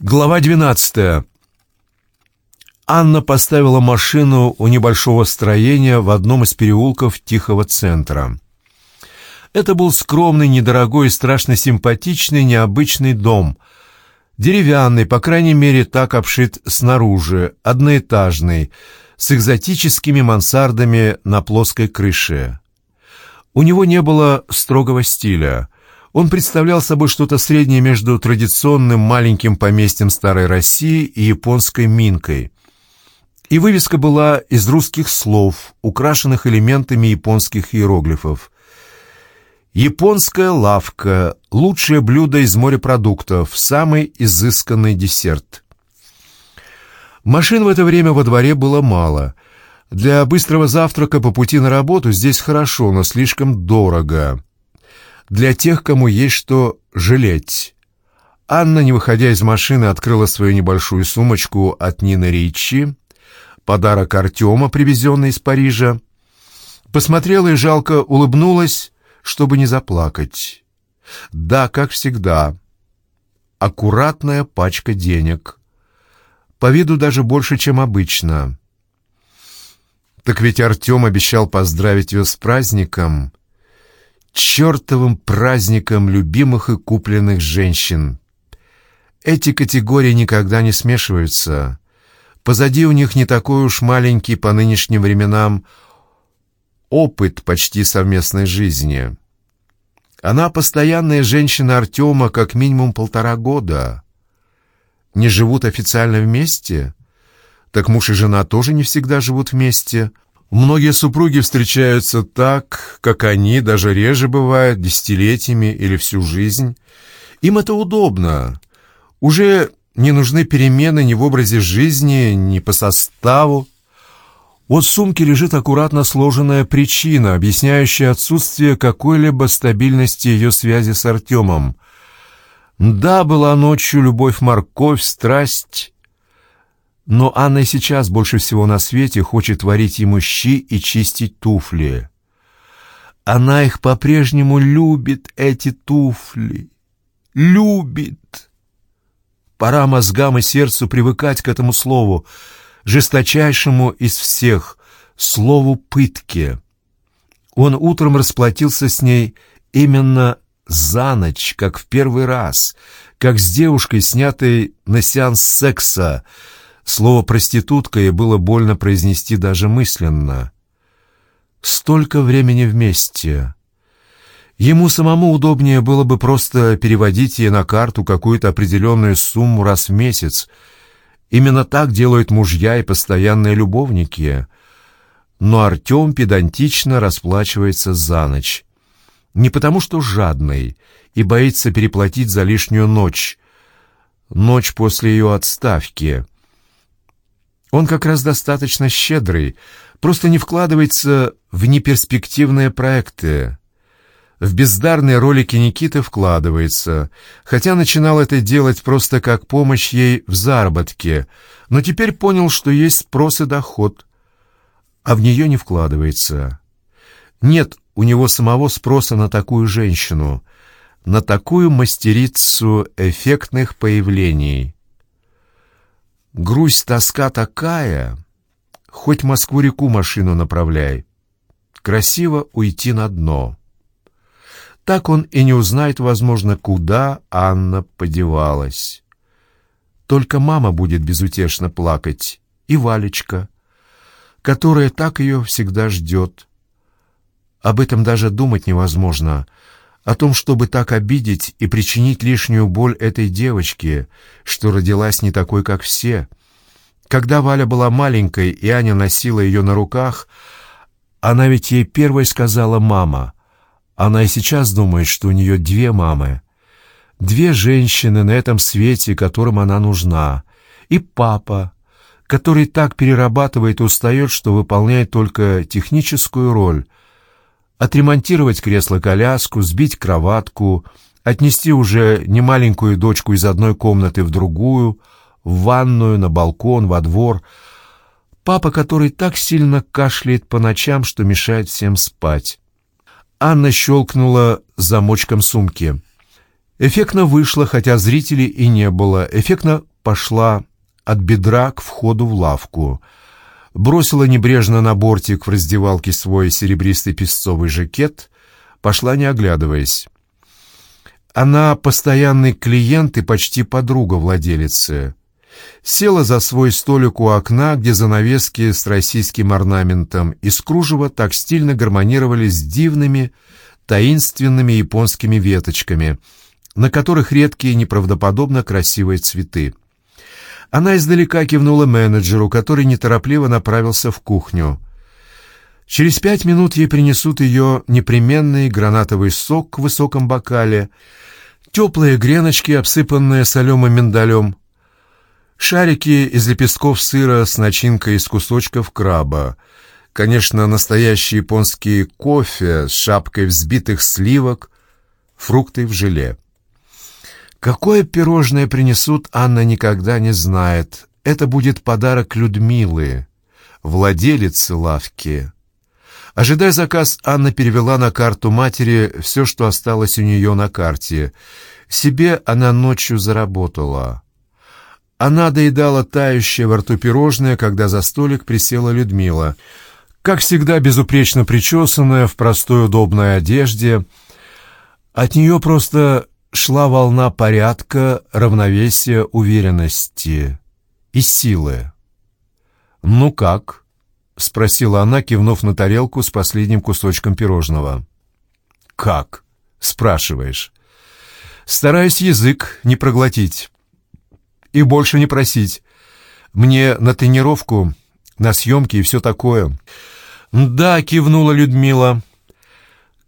Глава 12. Анна поставила машину у небольшого строения в одном из переулков Тихого центра. Это был скромный, недорогой страшно симпатичный, необычный дом. Деревянный, по крайней мере, так обшит снаружи, одноэтажный, с экзотическими мансардами на плоской крыше. У него не было строгого стиля – он представлял собой что-то среднее между традиционным маленьким поместьем Старой России и японской минкой. И вывеска была из русских слов, украшенных элементами японских иероглифов. «Японская лавка. Лучшее блюдо из морепродуктов. Самый изысканный десерт». Машин в это время во дворе было мало. Для быстрого завтрака по пути на работу здесь хорошо, но слишком дорого для тех, кому есть что жалеть. Анна, не выходя из машины, открыла свою небольшую сумочку от Нины Ричи, подарок Артема, привезенный из Парижа, посмотрела и жалко улыбнулась, чтобы не заплакать. Да, как всегда, аккуратная пачка денег. По виду даже больше, чем обычно. Так ведь Артем обещал поздравить ее с праздником, чертовым праздником любимых и купленных женщин. Эти категории никогда не смешиваются. Позади у них не такой уж маленький по нынешним временам опыт почти совместной жизни. Она постоянная женщина Артема как минимум полтора года. Не живут официально вместе? Так муж и жена тоже не всегда живут вместе – Многие супруги встречаются так, как они, даже реже бывает, десятилетиями или всю жизнь. Им это удобно. Уже не нужны перемены ни в образе жизни, ни по составу. Вот в сумке лежит аккуратно сложенная причина, объясняющая отсутствие какой-либо стабильности ее связи с Артемом. Да, была ночью любовь-морковь, страсть, но Анна сейчас больше всего на свете хочет варить ему щи и чистить туфли. Она их по-прежнему любит, эти туфли. Любит. Пора мозгам и сердцу привыкать к этому слову, жесточайшему из всех, слову «пытки». Он утром расплатился с ней именно за ночь, как в первый раз, как с девушкой, снятой на сеанс секса, Слово «проститутка» ей было больно произнести даже мысленно. Столько времени вместе. Ему самому удобнее было бы просто переводить ей на карту какую-то определенную сумму раз в месяц. Именно так делают мужья и постоянные любовники. Но Артем педантично расплачивается за ночь. Не потому что жадный и боится переплатить за лишнюю ночь. Ночь после ее отставки — он как раз достаточно щедрый, просто не вкладывается в неперспективные проекты. В бездарные ролики Никиты вкладывается, хотя начинал это делать просто как помощь ей в заработке, но теперь понял, что есть спрос и доход, а в нее не вкладывается. Нет у него самого спроса на такую женщину, на такую мастерицу эффектных появлений. Грусть, тоска такая, хоть Москву-реку машину направляй. Красиво уйти на дно. Так он и не узнает, возможно, куда Анна подевалась. Только мама будет безутешно плакать, и Валечка, которая так ее всегда ждет. Об этом даже думать невозможно — о том, чтобы так обидеть и причинить лишнюю боль этой девочке, что родилась не такой, как все. Когда Валя была маленькой, и Аня носила ее на руках, она ведь ей первой сказала «мама». Она и сейчас думает, что у нее две мамы. Две женщины на этом свете, которым она нужна. И папа, который так перерабатывает и устает, что выполняет только техническую роль — отремонтировать кресло-коляску, сбить кроватку, отнести уже немаленькую дочку из одной комнаты в другую, в ванную, на балкон, во двор. Папа, который так сильно кашляет по ночам, что мешает всем спать. Анна щелкнула замочком сумки. Эффектно вышло, хотя зрителей и не было. Эффектно пошла от бедра к входу в лавку. Бросила небрежно на бортик в раздевалке свой серебристый песцовый жакет, пошла не оглядываясь. Она постоянный клиент и почти подруга владелицы. Села за свой столик у окна, где занавески с российским орнаментом из кружева так стильно гармонировали с дивными, таинственными японскими веточками, на которых редкие неправдоподобно красивые цветы. Она издалека кивнула менеджеру, который неторопливо направился в кухню. Через пять минут ей принесут ее непременный гранатовый сок в высоком бокале, теплые греночки, обсыпанные солем миндалем, шарики из лепестков сыра с начинкой из кусочков краба, конечно, настоящий японский кофе с шапкой взбитых сливок, фрукты в желе. Какое пирожное принесут, Анна никогда не знает. Это будет подарок Людмилы, владелицы лавки. Ожидая заказ, Анна перевела на карту матери все, что осталось у нее на карте. Себе она ночью заработала. Она доедала тающее во рту пирожное, когда за столик присела Людмила. Как всегда, безупречно причесанная, в простой удобной одежде. От нее просто шла волна порядка, равновесия, уверенности и силы. «Ну как?» — спросила она, кивнув на тарелку с последним кусочком пирожного. «Как?» — спрашиваешь. «Стараюсь язык не проглотить и больше не просить. Мне на тренировку, на съемки и все такое». «Да», — кивнула Людмила.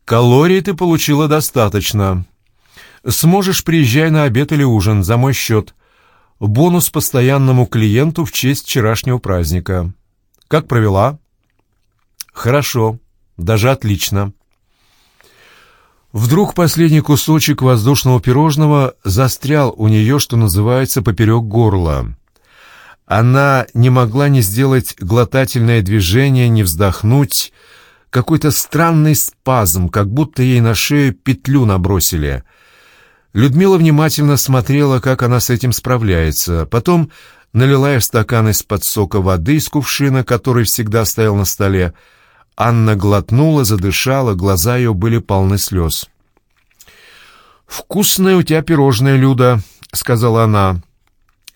«Калорий ты получила достаточно. Сможешь, приезжай на обед или ужин за мой счет. Бонус постоянному клиенту в честь вчерашнего праздника». Как провела? Хорошо, даже отлично. Вдруг последний кусочек воздушного пирожного застрял у нее, что называется, поперек горла. Она не могла ни сделать глотательное движение, ни вздохнуть. Какой-то странный спазм, как будто ей на шею петлю набросили. Людмила внимательно смотрела, как она с этим справляется. Потом налила в стакан из-под сока воды из кувшина, который всегда стоял на столе. Анна глотнула, задышала, глаза ее были полны слез. «Вкусное у тебя пирожное, Люда», — сказала она.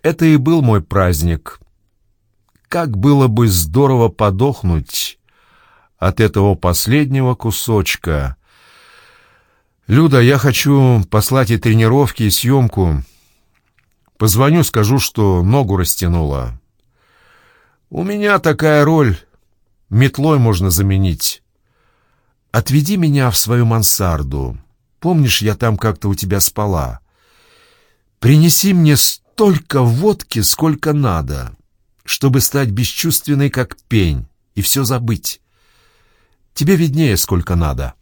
«Это и был мой праздник. Как было бы здорово подохнуть от этого последнего кусочка. Люда, я хочу послать и тренировки, и съемку». Позвоню, скажу, что ногу растянула. У меня такая роль. Метлой можно заменить. Отведи меня в свою мансарду. Помнишь, я там как-то у тебя спала? Принеси мне столько водки, сколько надо, чтобы стать бесчувственной, как пень, и все забыть. Тебе виднее, сколько надо».